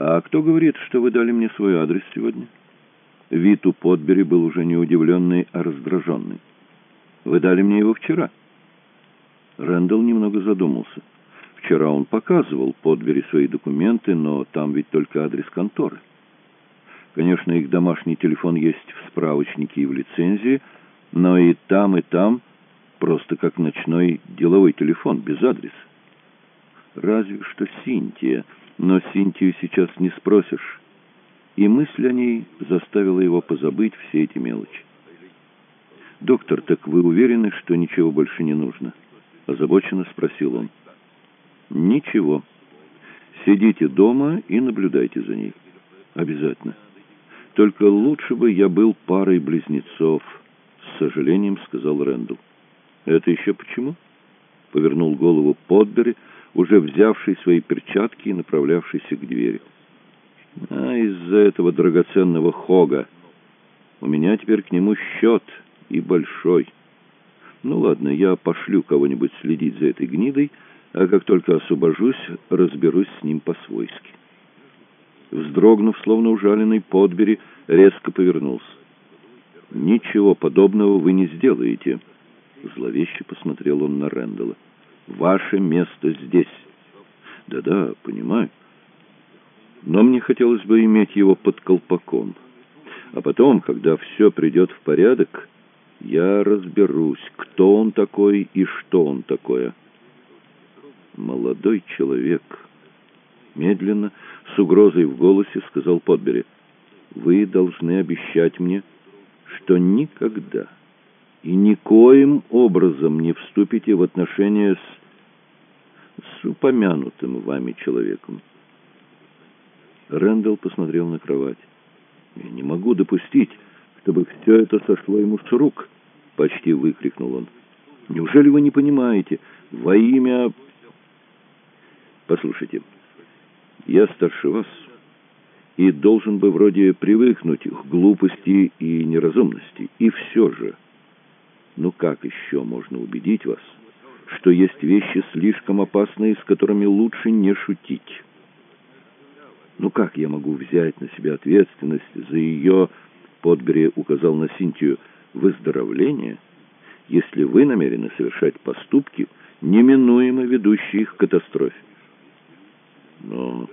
«А кто говорит, что вы дали мне свой адрес сегодня?» Вид у Подбери был уже не удивленный, а раздраженный. «Вы дали мне его вчера». Рэндалл немного задумался. Вчера он показывал Подбери свои документы, но там ведь только адрес конторы. Конечно, их домашний телефон есть в справочнике и в лицензии, но и там, и там просто как ночной деловой телефон, без адреса. Разве что Синтия, но Синтию сейчас не спросишь. И мысль о ней заставила его позабыть все эти мелочи. «Доктор, так вы уверены, что ничего больше не нужно?» Озабоченно спросил он. «Ничего. Сидите дома и наблюдайте за ней. Обязательно. Только лучше бы я был парой близнецов», — с сожалением сказал Рэндалл. «Это еще почему?» — повернул голову Подбери, уже взявший свои перчатки и направлявшийся к двери. «А из-за этого драгоценного Хога. У меня теперь к нему счет, и большой. Ну ладно, я пошлю кого-нибудь следить за этой гнидой, а как только освобожусь, разберусь с ним по-свойски». Вздрогнув, словно ужаленный, Подбери резко повернулся. «Ничего подобного вы не сделаете». Зловеще посмотрел он на Рэндала. «Ваше место здесь». «Да-да, понимаю. Но мне хотелось бы иметь его под колпаком. А потом, когда все придет в порядок, я разберусь, кто он такой и что он такое». «Молодой человек», — медленно, с угрозой в голосе сказал Подбери, — «вы должны обещать мне, что никогда...» и никоим образом не вступите в отношения с, с упомянутым вами человеком. Рэндалл посмотрел на кровать. «Я не могу допустить, чтобы все это сошло ему с рук!» — почти выкрикнул он. «Неужели вы не понимаете? Во имя...» «Послушайте, я старше вас и должен бы вроде привыкнуть к глупости и неразумности, и все же...» Ну как еще можно убедить вас, что есть вещи слишком опасные, с которыми лучше не шутить? Ну как я могу взять на себя ответственность за ее, Подбери указал на Синтию, выздоровление, если вы намерены совершать поступки, неминуемо ведущие их к катастрофе? Но,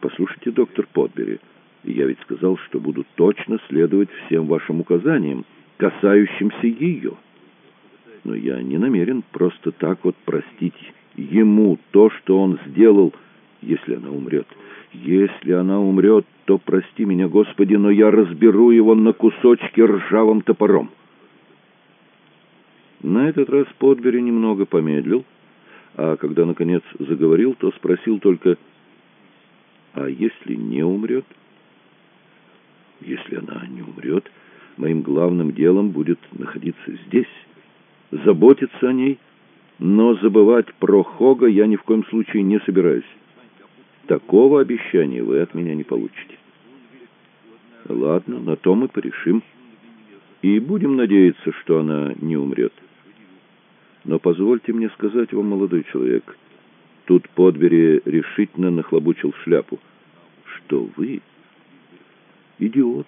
послушайте, доктор Подбери, я ведь сказал, что буду точно следовать всем вашим указаниям, касающимся ее. Но я не намерен просто так вот простить ему то, что он сделал, если она умрет. Если она умрет, то прости меня, Господи, но я разберу его на кусочки ржавым топором. На этот раз Подбери немного помедлил, а когда, наконец, заговорил, то спросил только, «А если не умрет?» «Если она не умрет...» моим главным делом будет находиться здесь, заботиться о ней, но забывать про Хога я ни в коем случае не собираюсь. Такого обещания вы от меня не получите. Ладно, на то мы порешим. И будем надеяться, что она не умрет. Но позвольте мне сказать вам, молодой человек, тут Подбери решительно нахлобучил шляпу, что вы идиот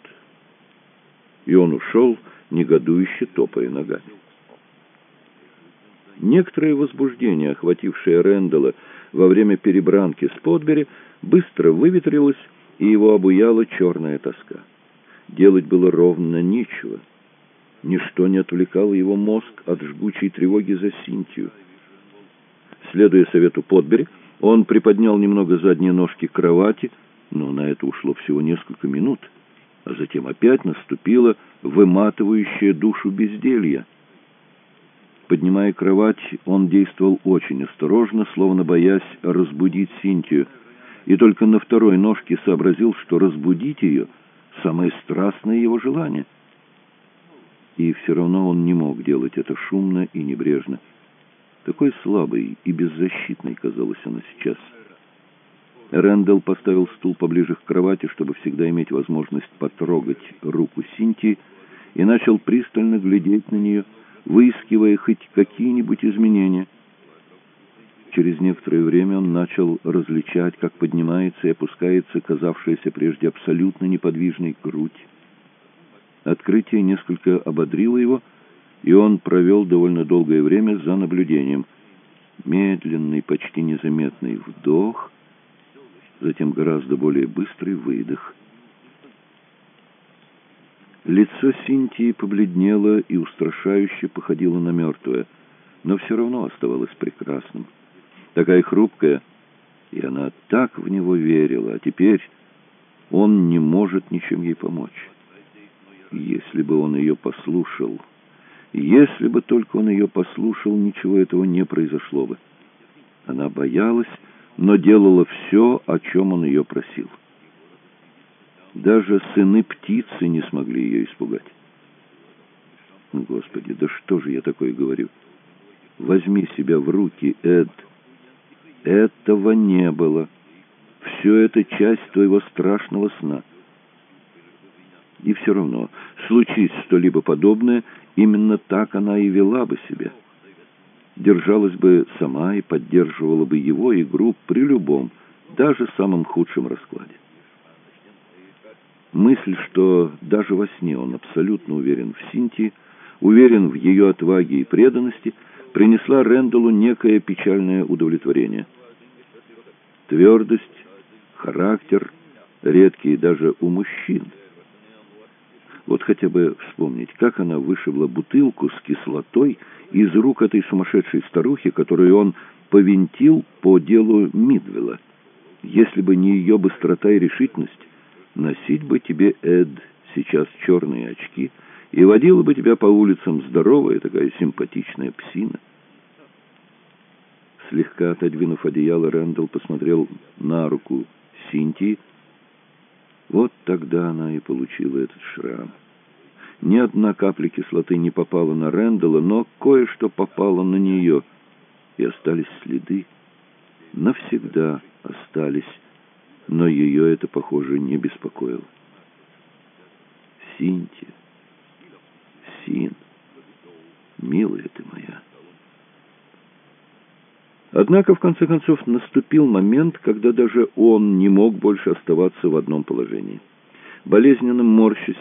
и он ушел, негодующе топая ногами. Некоторое возбуждение, охватившее Рэндалла во время перебранки с Подбери, быстро выветрилось, и его обуяла черная тоска. Делать было ровно нечего. Ничто не отвлекало его мозг от жгучей тревоги за Синтию. Следуя совету Подбери, он приподнял немного задние ножки кровати, но на это ушло всего несколько минут — а затем опять наступило выматывающее душу безделье. Поднимая кровать, он действовал очень осторожно, словно боясь разбудить Синтию, и только на второй ножке сообразил, что разбудить ее — самое страстное его желание. И все равно он не мог делать это шумно и небрежно. Такой слабой и беззащитной казалась она сейчас — Рэндалл поставил стул поближе к кровати, чтобы всегда иметь возможность потрогать руку Синтии, и начал пристально глядеть на нее, выискивая хоть какие-нибудь изменения. Через некоторое время он начал различать, как поднимается и опускается казавшаяся прежде абсолютно неподвижной грудь. Открытие несколько ободрило его, и он провел довольно долгое время за наблюдением. Медленный, почти незаметный вдох, затем гораздо более быстрый выдох. Лицо Синтии побледнело и устрашающе походило на мертвое, но все равно оставалось прекрасным. Такая хрупкая, и она так в него верила, а теперь он не может ничем ей помочь. Если бы он ее послушал... Если бы только он ее послушал, ничего этого не произошло бы. Она боялась, но делала все, о чем он ее просил. Даже сыны птицы не смогли ее испугать. Господи, да что же я такое говорю? Возьми себя в руки, Эд. Этого не было. Все это часть твоего страшного сна. И все равно, случись что-либо подобное, именно так она и вела бы себя. Держалась бы сама и поддерживала бы его игру при любом, даже самом худшем раскладе. Мысль, что даже во сне он абсолютно уверен в Синтии, уверен в ее отваге и преданности, принесла Рэндаллу некое печальное удовлетворение. Твердость, характер, редкие даже у мужчин – вот хотя бы вспомнить, как она вышибла бутылку с кислотой из рук этой сумасшедшей старухи, которую он повинтил по делу Мидвелла. Если бы не ее быстрота и решительность, носить бы тебе, Эд, сейчас черные очки, и водила бы тебя по улицам здоровая такая симпатичная псина. Слегка отодвинув одеяло, Рэндалл посмотрел на руку Синтии, вот тогда она и получила этот шрам. Ни одна капля кислоты не попала на Рэндалла, но кое-что попало на нее, и остались следы. Навсегда остались, но ее это, похоже, не беспокоило. Синтия, Син, милая ты. Однако, в конце концов, наступил момент, когда даже он не мог больше оставаться в одном положении. Болезненно морщась,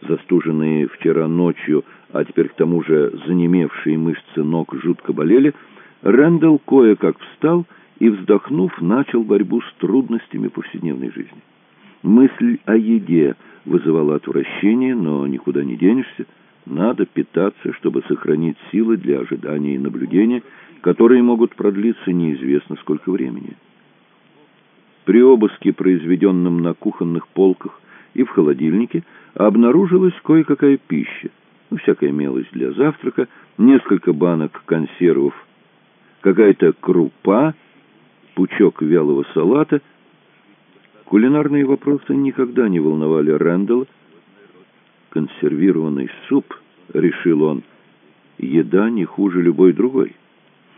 застуженные вчера ночью, а теперь к тому же занемевшие мышцы ног жутко болели, Рэндалл кое-как встал и, вздохнув, начал борьбу с трудностями повседневной жизни. Мысль о еде вызывала отвращение, но никуда не денешься. Надо питаться, чтобы сохранить силы для ожидания и наблюдения, которые могут продлиться неизвестно сколько времени. При обыске, произведенном на кухонных полках и в холодильнике, обнаружилась кое-какая пища, ну, всякая мелочь для завтрака, несколько банок консервов, какая-то крупа, пучок вялого салата. Кулинарные вопросы никогда не волновали Рэндалла. Консервированный суп, решил он, еда не хуже любой другой.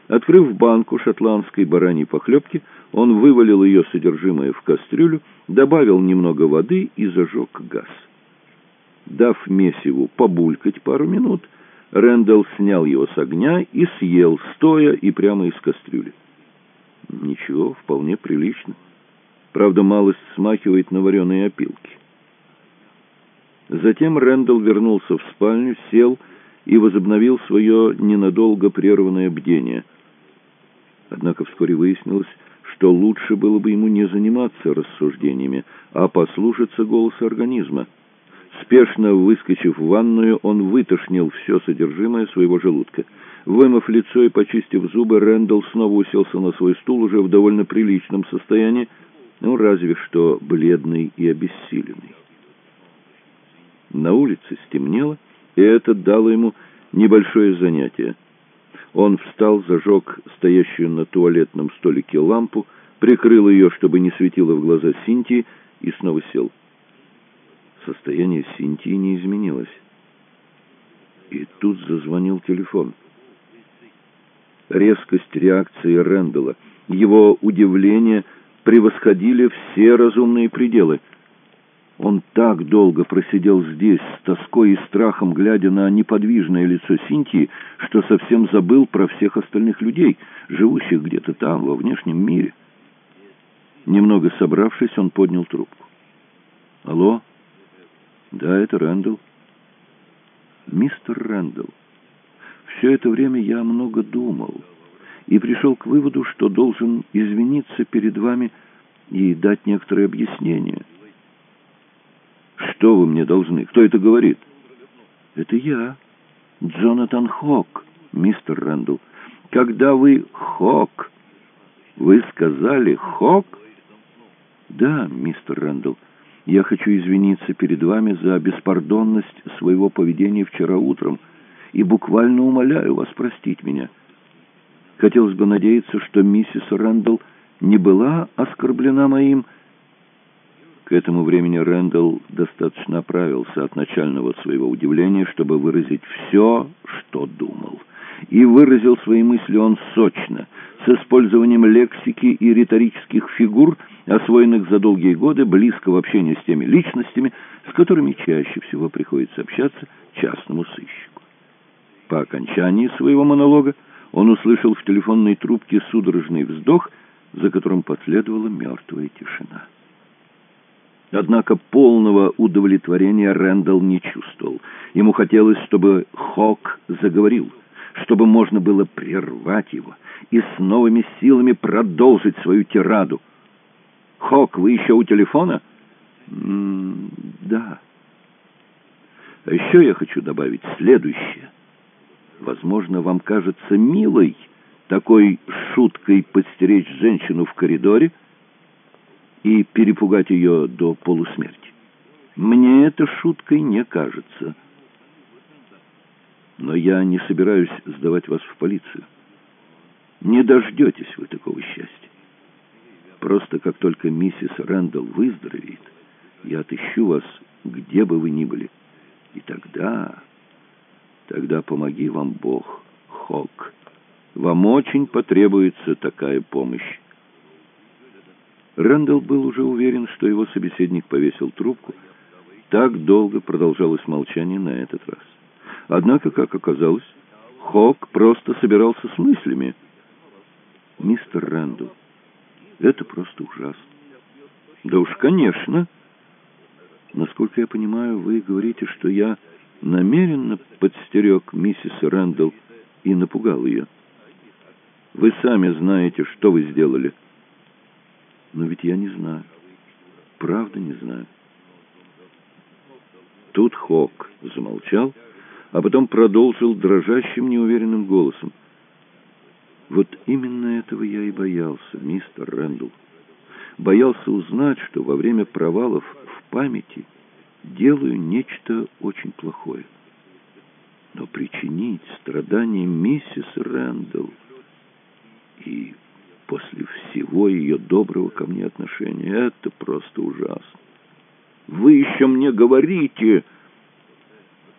Открыв банку шотландской бараньей похлебки, он вывалил ее содержимое в кастрюлю, добавил немного воды и зажег газ. Дав месиву побулькать пару минут, Рэндалл снял его с огня и съел, стоя и прямо из кастрюли. Ничего, вполне прилично. Правда, малость смахивает на вареные опилки. Затем Рэндалл вернулся в спальню, сел и возобновил свое ненадолго прерванное бдение — Однако вскоре выяснилось, что лучше было бы ему не заниматься рассуждениями, а послушаться голоса организма. Спешно выскочив в ванную, он вытошнил все содержимое своего желудка. Вымыв лицо и почистив зубы, Рэндалл снова уселся на свой стул уже в довольно приличном состоянии, ну, разве что бледный и обессиленный. На улице стемнело, и это дало ему небольшое занятие — он встал, зажег стоящую на туалетном столике лампу, прикрыл ее, чтобы не светило в глаза Синтии, и снова сел. Состояние Синтии не изменилось. И тут зазвонил телефон. Резкость реакции Рэндалла, его удивление превосходили все разумные пределы. Он так долго просидел здесь, с тоской и страхом, глядя на неподвижное лицо Синтии, что совсем забыл про всех остальных людей, живущих где-то там, во внешнем мире. Немного собравшись, он поднял трубку. «Алло?» «Да, это Рэндалл». «Мистер Рэндалл, все это время я много думал и пришел к выводу, что должен извиниться перед вами и дать некоторые объяснения». «Что вы мне должны? Кто это говорит?» «Это я, Джонатан Хок, мистер Рэндалл. Когда вы Хок, вы сказали Хок?» «Да, мистер Рэндалл, я хочу извиниться перед вами за беспардонность своего поведения вчера утром и буквально умоляю вас простить меня. Хотелось бы надеяться, что миссис Рэндалл не была оскорблена моим к этому времени Рэндалл достаточно оправился от начального своего удивления, чтобы выразить все, что думал. И выразил свои мысли он сочно, с использованием лексики и риторических фигур, освоенных за долгие годы близкого общения с теми личностями, с которыми чаще всего приходится общаться частному сыщику. По окончании своего монолога он услышал в телефонной трубке судорожный вздох, за которым последовала мертвая тишина. Однако полного удовлетворения Рэндалл не чувствовал. Ему хотелось, чтобы Хок заговорил, чтобы можно было прервать его и с новыми силами продолжить свою тираду. «Хок, вы еще у телефона?» М -м «Да». А еще я хочу добавить следующее. Возможно, вам кажется милой такой шуткой подстеречь женщину в коридоре, и перепугать ее до полусмерти. Мне это шуткой не кажется. Но я не собираюсь сдавать вас в полицию. Не дождетесь вы такого счастья. Просто как только миссис Рэндалл выздоровеет, я отыщу вас, где бы вы ни были. И тогда... Тогда помоги вам Бог, Хок. Вам очень потребуется такая помощь. Рэндалл был уже уверен, что его собеседник повесил трубку. Так долго продолжалось молчание на этот раз. Однако, как оказалось, Хок просто собирался с мыслями. «Мистер Рэндалл, это просто ужасно». «Да уж, конечно». «Насколько я понимаю, вы говорите, что я намеренно подстерег миссис Рэндалл и напугал ее. Вы сами знаете, что вы сделали». Но ведь я не знаю. Правда не знаю. Тут Хок замолчал, а потом продолжил дрожащим, неуверенным голосом. Вот именно этого я и боялся, мистер Рэндалл. Боялся узнать, что во время провалов в памяти делаю нечто очень плохое. Но причинить страдания миссис Рэндалл и после всего ее доброго ко мне отношения. Это просто ужасно. Вы еще мне говорите...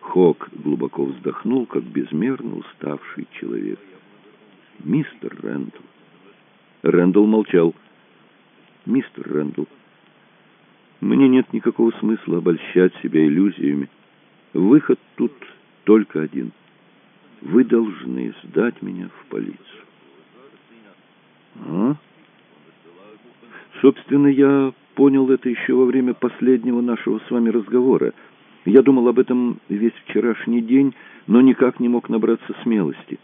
Хок глубоко вздохнул, как безмерно уставший человек. «Мистер Рэндалл». Рэндалл молчал. «Мистер Рэндалл, мне нет никакого смысла обольщать себя иллюзиями. Выход тут только один. Вы должны сдать меня в полицию». А? Собственно, я понял это еще во время последнего нашего с вами разговора. Я думал об этом весь вчерашний день, но никак не мог набраться смелости.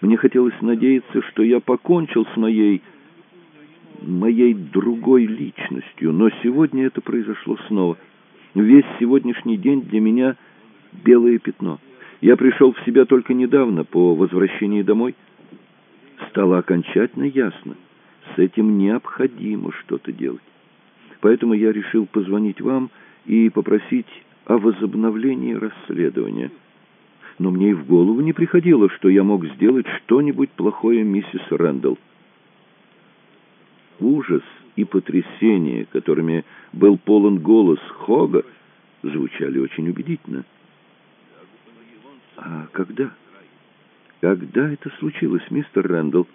Мне хотелось надеяться, что я покончил с моей... моей другой личностью, но сегодня это произошло снова. Весь сегодняшний день для меня белое пятно. Я пришел в себя только недавно, по возвращении домой стало окончательно ясно. С этим необходимо что-то делать. Поэтому я решил позвонить вам и попросить о возобновлении расследования. Но мне и в голову не приходило, что я мог сделать что-нибудь плохое миссис Рэндалл. Ужас и потрясение, которыми был полон голос Хога, звучали очень убедительно. «А когда?» «Когда это случилось, мистер Рэндалл?»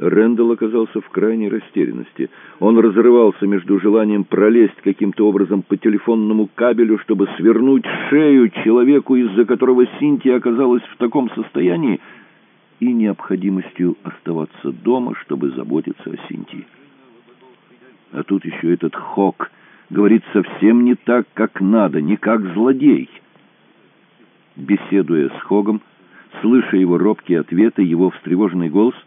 Рэндалл оказался в крайней растерянности. Он разрывался между желанием пролезть каким-то образом по телефонному кабелю, чтобы свернуть шею человеку, из-за которого Синтия оказалась в таком состоянии, и необходимостью оставаться дома, чтобы заботиться о Синтии. А тут еще этот Хок говорит совсем не так, как надо, не как злодей. Беседуя с Хогом, слыша его робкие ответы, его встревоженный голос —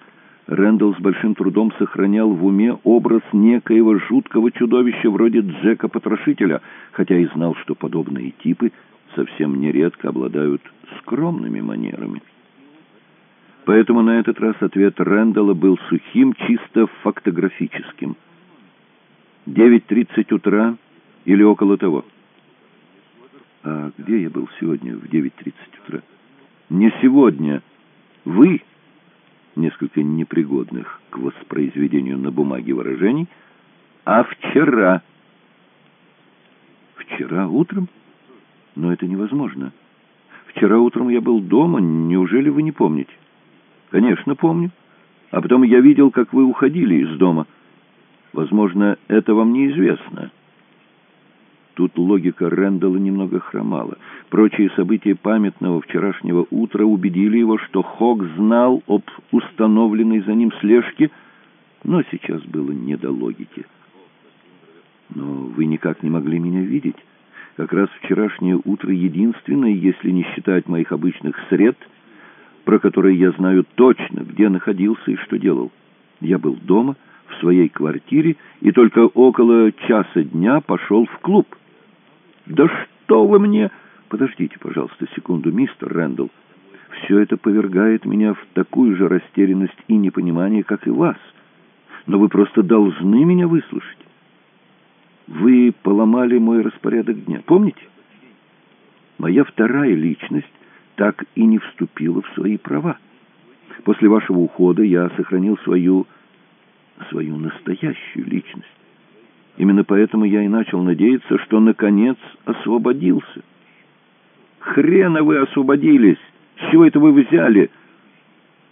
Рэндалл с большим трудом сохранял в уме образ некоего жуткого чудовища вроде Джека-потрошителя, хотя и знал, что подобные типы совсем нередко обладают скромными манерами. Поэтому на этот раз ответ Рэндалла был сухим, чисто фактографическим. «Девять тридцать утра или около того?» «А где я был сегодня в девять тридцать утра?» «Не сегодня. Вы...» несколько непригодных к воспроизведению на бумаге выражений, а вчера. Вчера утром? Но это невозможно. Вчера утром я был дома, неужели вы не помните? Конечно, помню. А потом я видел, как вы уходили из дома. Возможно, это вам неизвестно. Тут логика Рэндалла немного хромала. Прочие события памятного вчерашнего утра убедили его, что Хок знал об установленной за ним слежке, но сейчас было не до логики. «Но вы никак не могли меня видеть. Как раз вчерашнее утро единственное, если не считать моих обычных сред, про которые я знаю точно, где находился и что делал. Я был дома, в своей квартире, и только около часа дня пошел в клуб». «Да что вы мне...» «Подождите, пожалуйста, секунду, мистер Рэндалл. Все это повергает меня в такую же растерянность и непонимание, как и вас. Но вы просто должны меня выслушать. Вы поломали мой распорядок дня, помните? Моя вторая личность так и не вступила в свои права. После вашего ухода я сохранил свою... свою настоящую личность. Именно поэтому я и начал надеяться, что, наконец, освободился. «Хрена вы освободились! С чего это вы взяли?»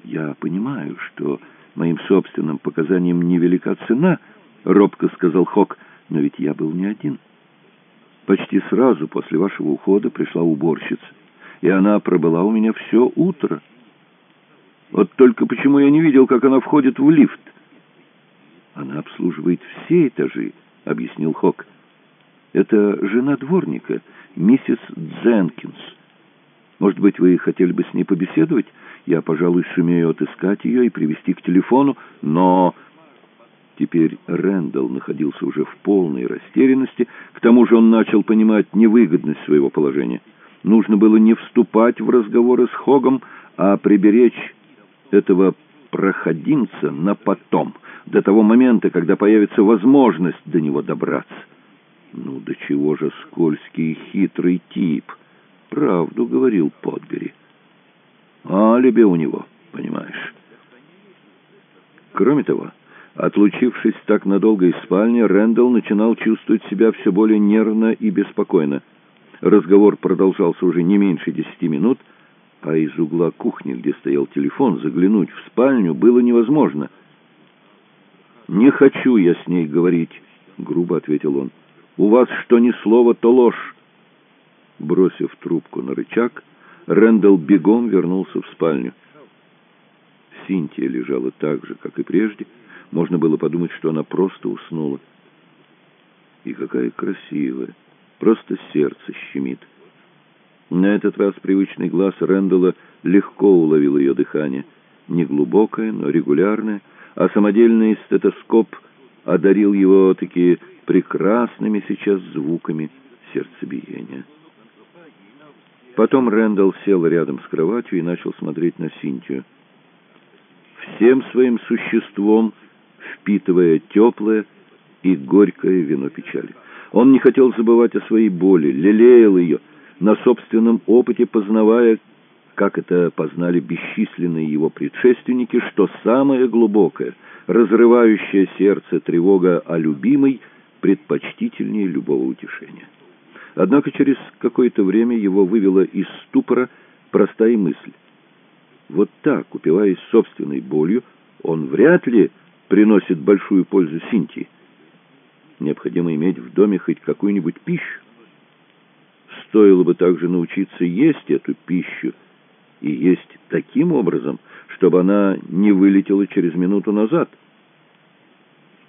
«Я понимаю, что моим собственным показаниям невелика цена», — робко сказал Хок, — «но ведь я был не один. Почти сразу после вашего ухода пришла уборщица, и она пробыла у меня все утро. Вот только почему я не видел, как она входит в лифт?» «Она обслуживает все этажи», — объяснил Хок. «Это жена дворника, миссис Дженкинс. Может быть, вы хотели бы с ней побеседовать? Я, пожалуй, сумею отыскать ее и привести к телефону, но...» Теперь Рэндалл находился уже в полной растерянности, к тому же он начал понимать невыгодность своего положения. Нужно было не вступать в разговоры с Хогом, а приберечь этого проходимца на потом — до того момента, когда появится возможность до него добраться. Ну, до чего же скользкий и хитрый тип. Правду говорил Подбери. Алиби у него, понимаешь. Кроме того, отлучившись так надолго из спальни, Рэндалл начинал чувствовать себя все более нервно и беспокойно. Разговор продолжался уже не меньше десяти минут, а из угла кухни, где стоял телефон, заглянуть в спальню было невозможно — «Не хочу я с ней говорить», — грубо ответил он. «У вас что ни слово, то ложь». Бросив трубку на рычаг, Рэндалл бегом вернулся в спальню. Синтия лежала так же, как и прежде. Можно было подумать, что она просто уснула. И какая красивая, просто сердце щемит. На этот раз привычный глаз Рэндалла легко уловил ее дыхание. Неглубокое, но регулярное, а самодельный стетоскоп одарил его такие прекрасными сейчас звуками сердцебиения. Потом Рэндалл сел рядом с кроватью и начал смотреть на Синтию. Всем своим существом впитывая теплое и горькое вино печали. Он не хотел забывать о своей боли, лелеял ее, на собственном опыте познавая, как это познали бесчисленные его предшественники, что самое глубокое, разрывающее сердце тревога о любимой предпочтительнее любого утешения. Однако через какое-то время его вывела из ступора простая мысль. Вот так, упиваясь собственной болью, он вряд ли приносит большую пользу Синтии. Необходимо иметь в доме хоть какую-нибудь пищу. Стоило бы также научиться есть эту пищу, и есть таким образом, чтобы она не вылетела через минуту назад.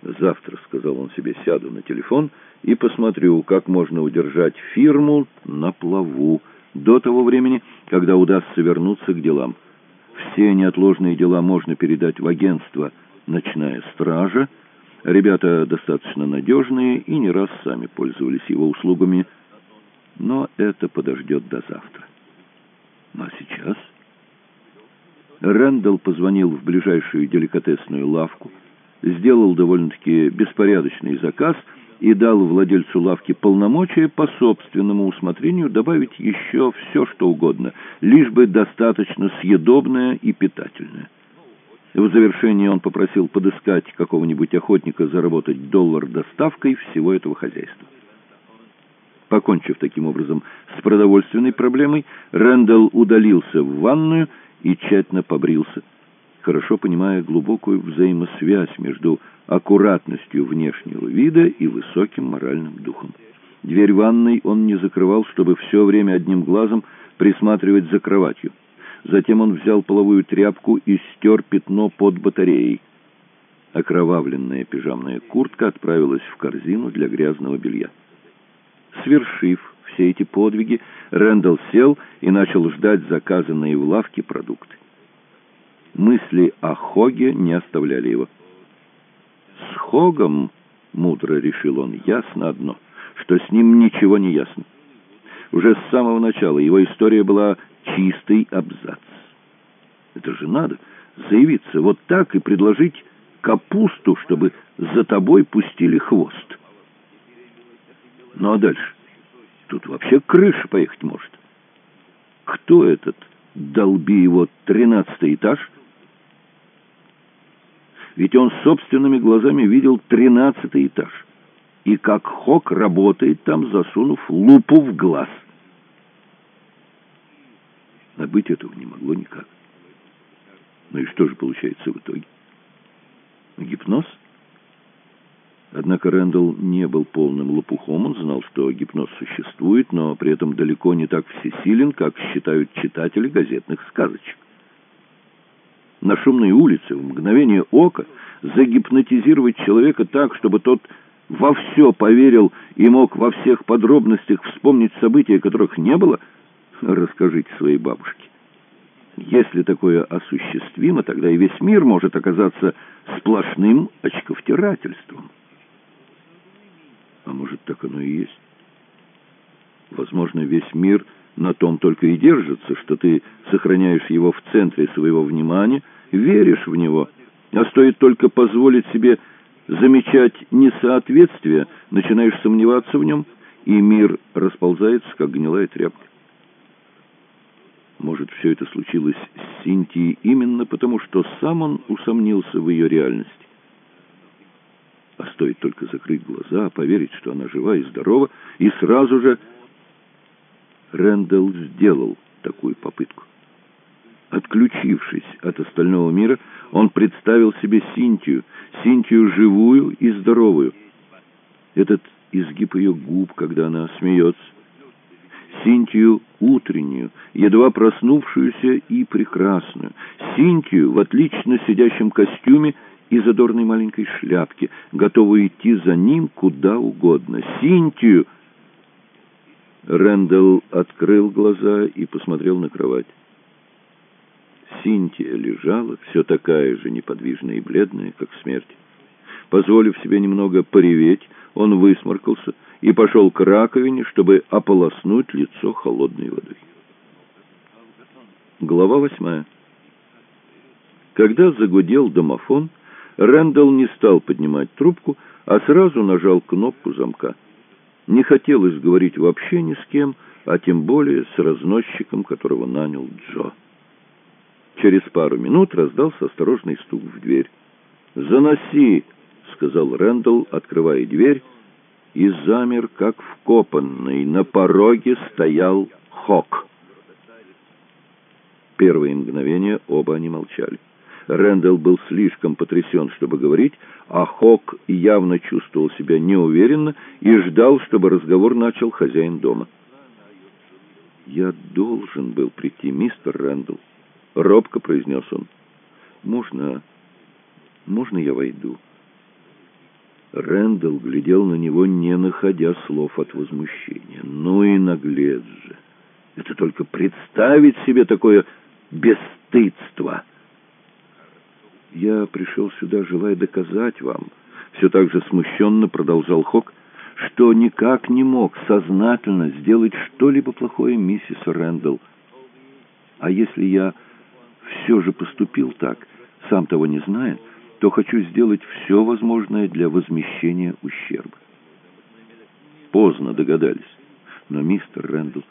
«Завтра», — сказал он себе, — «сяду на телефон и посмотрю, как можно удержать фирму на плаву до того времени, когда удастся вернуться к делам. Все неотложные дела можно передать в агентство «Ночная стража». Ребята достаточно надежные и не раз сами пользовались его услугами, но это подождет до завтра. Ну а сейчас... Рэндалл позвонил в ближайшую деликатесную лавку, сделал довольно-таки беспорядочный заказ и дал владельцу лавки полномочия по собственному усмотрению добавить еще все, что угодно, лишь бы достаточно съедобное и питательное. В завершении он попросил подыскать какого-нибудь охотника заработать доллар доставкой всего этого хозяйства. Покончив таким образом с продовольственной проблемой, Рэндалл удалился в ванную и тщательно побрился, хорошо понимая глубокую взаимосвязь между аккуратностью внешнего вида и высоким моральным духом. Дверь ванной он не закрывал, чтобы все время одним глазом присматривать за кроватью. Затем он взял половую тряпку и стер пятно под батареей. Окровавленная пижамная куртка отправилась в корзину для грязного белья. Свершив все эти подвиги, Рэндалл сел и начал ждать заказанные в лавке продукты. Мысли о Хоге не оставляли его. С Хогом, мудро решил он, ясно одно, что с ним ничего не ясно. Уже с самого начала его история была чистый абзац. Это же надо заявиться вот так и предложить капусту, чтобы за тобой пустили хвост. Ну а дальше? Тут вообще крыша поехать может. Кто этот, долби его, тринадцатый этаж? Ведь он собственными глазами видел тринадцатый этаж. И как Хок работает там, засунув лупу в глаз. А быть этого не могло никак. Ну и что же получается в итоге? Гипноз? Однако Рэндалл не был полным лопухом, он знал, что гипноз существует, но при этом далеко не так всесилен, как считают читатели газетных сказочек. На шумной улице в мгновение ока загипнотизировать человека так, чтобы тот во все поверил и мог во всех подробностях вспомнить события, которых не было, расскажите своей бабушке. Если такое осуществимо, тогда и весь мир может оказаться сплошным очковтирательством. Может, так оно и есть? Возможно, весь мир на том только и держится, что ты сохраняешь его в центре своего внимания, веришь в него, а стоит только позволить себе замечать несоответствие, начинаешь сомневаться в нем, и мир расползается, как гнилая тряпка. Может, все это случилось с Синтией именно потому, что сам он усомнился в ее реальности. А стоит только закрыть глаза, поверить, что она жива и здорова, и сразу же Рэндалл сделал такую попытку. Отключившись от остального мира, он представил себе Синтию, Синтию живую и здоровую. Этот изгиб ее губ, когда она смеется, Синтию утреннюю, едва проснувшуюся и прекрасную, Синтию в отлично сидящем костюме и задорной маленькой шляпке, готовую идти за ним куда угодно. Синтию! Рэндалл открыл глаза и посмотрел на кровать. Синтия лежала, все такая же неподвижная и бледная, как смерть. Позволив себе немного пореветь, он высморкался и пошел к раковине, чтобы ополоснуть лицо холодной водой. Глава восьмая. Когда загудел домофон, Рэндалл не стал поднимать трубку, а сразу нажал кнопку замка. Не хотелось говорить вообще ни с кем, а тем более с разносчиком, которого нанял Джо. Через пару минут раздался осторожный стук в дверь. «Заноси!» — сказал Рэндалл, открывая дверь, и замер, как вкопанный. На пороге стоял Хок. Первые мгновения оба они молчали. Рэндалл был слишком потрясен, чтобы говорить, а Хок явно чувствовал себя неуверенно и ждал, чтобы разговор начал хозяин дома. «Я должен был прийти, мистер Рэндалл», — робко произнес он. «Можно... можно я войду?» Рэндалл глядел на него, не находя слов от возмущения. «Ну и наглец же! Это только представить себе такое бесстыдство!» «Я пришел сюда, желая доказать вам», — все так же смущенно продолжал Хок, «что никак не мог сознательно сделать что-либо плохое миссис Рэндалл. А если я все же поступил так, сам того не зная, то хочу сделать все возможное для возмещения ущерба». Поздно догадались. Но, мистер Рэндалл,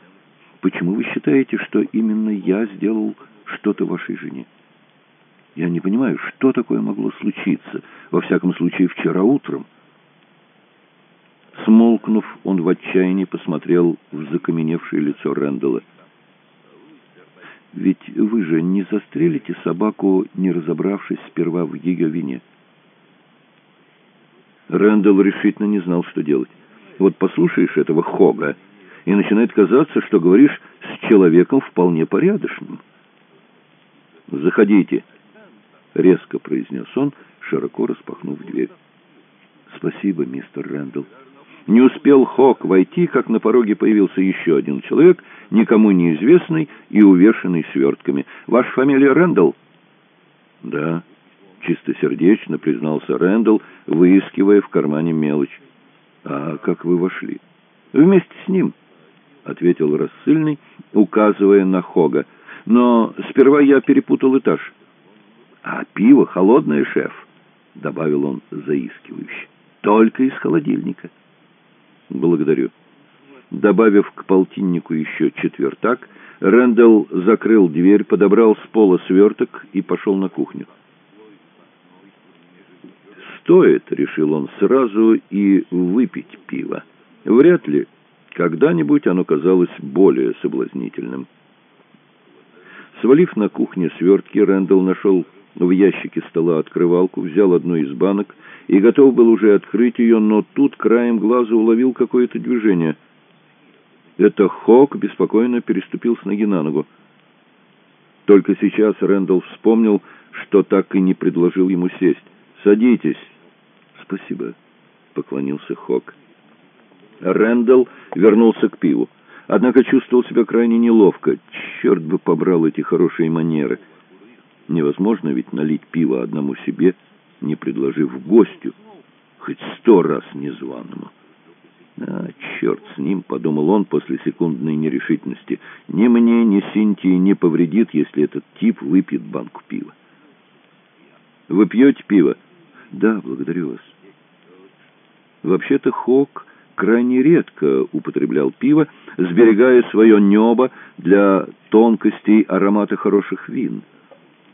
почему вы считаете, что именно я сделал что-то вашей жене? Я не понимаю, что такое могло случиться, во всяком случае вчера утром. Смолкнув, он в отчаянии посмотрел в закаменевшее лицо Рэндалла. «Ведь вы же не застрелите собаку, не разобравшись сперва в ее вине». Рэндалл решительно не знал, что делать. Вот послушаешь этого Хога, и начинает казаться, что говоришь с человеком вполне порядочным. «Заходите», — резко произнес он, широко распахнув дверь. «Спасибо, мистер Рэндалл». Не успел Хок войти, как на пороге появился еще один человек, никому неизвестный и увешанный свертками. «Ваша фамилия Рэндалл?» «Да», — чистосердечно признался Рэндалл, выискивая в кармане мелочь. «А как вы вошли?» «Вместе с ним», — ответил рассыльный, указывая на Хога. «Но сперва я перепутал этаж». «А пиво холодное, шеф», — добавил он заискивающе. «Только из холодильника». «Благодарю». Добавив к полтиннику еще четвертак, Рэндалл закрыл дверь, подобрал с пола сверток и пошел на кухню. «Стоит», — решил он сразу, — «и выпить пиво. Вряд ли когда-нибудь оно казалось более соблазнительным». Свалив на кухне свертки, Рэндалл нашел в ящике стола открывалку, взял одну из банок и готов был уже открыть ее, но тут краем глаза уловил какое-то движение. Это Хок беспокойно переступил с ноги на ногу. Только сейчас Рэндалл вспомнил, что так и не предложил ему сесть. «Садитесь». «Спасибо», — поклонился Хок. Рэндалл вернулся к пиву. Однако чувствовал себя крайне неловко. Черт бы побрал эти хорошие манеры. Невозможно ведь налить пиво одному себе, не предложив гостю, хоть сто раз незваному. «А, черт с ним», — подумал он после секундной нерешительности. «Ни мне, ни Синтии не повредит, если этот тип выпьет банку пива». «Вы пьете пиво?» «Да, благодарю вас». Вообще-то Хок крайне редко употреблял пиво, сберегая свое небо для тонкостей аромата хороших вин.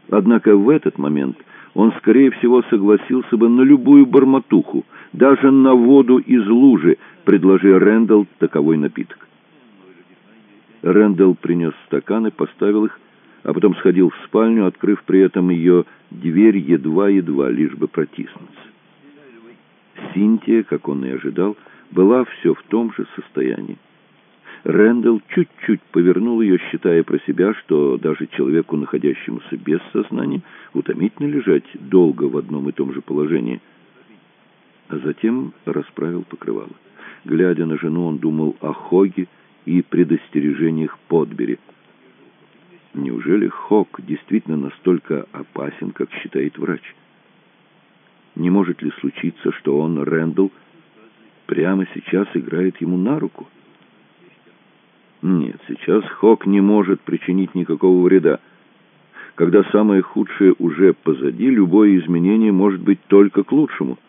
Однако в этот момент он, скорее всего, согласился бы на любую бормотуху, даже на воду из лужи, предложи Рэндалл таковой напиток. Рэндалл принес стаканы, поставил их, а потом сходил в спальню, открыв при этом ее дверь едва-едва, лишь бы протиснуться. Синтия, как он и ожидал, была все в том же состоянии. Рэндалл чуть-чуть повернул ее, считая про себя, что даже человеку, находящемуся без сознания, утомительно лежать долго в одном и том же положении. А затем расправил покрывало. Глядя на жену, он думал о Хоге и предостережениях Подбери. Неужели Хог действительно настолько опасен, как считает врач? Не может ли случиться, что он, Рэндалл, прямо сейчас играет ему на руку? Нет, сейчас Хок не может причинить никакого вреда. Когда самое худшее уже позади, любое изменение может быть только к лучшему —